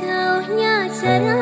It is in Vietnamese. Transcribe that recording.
chào nhà chân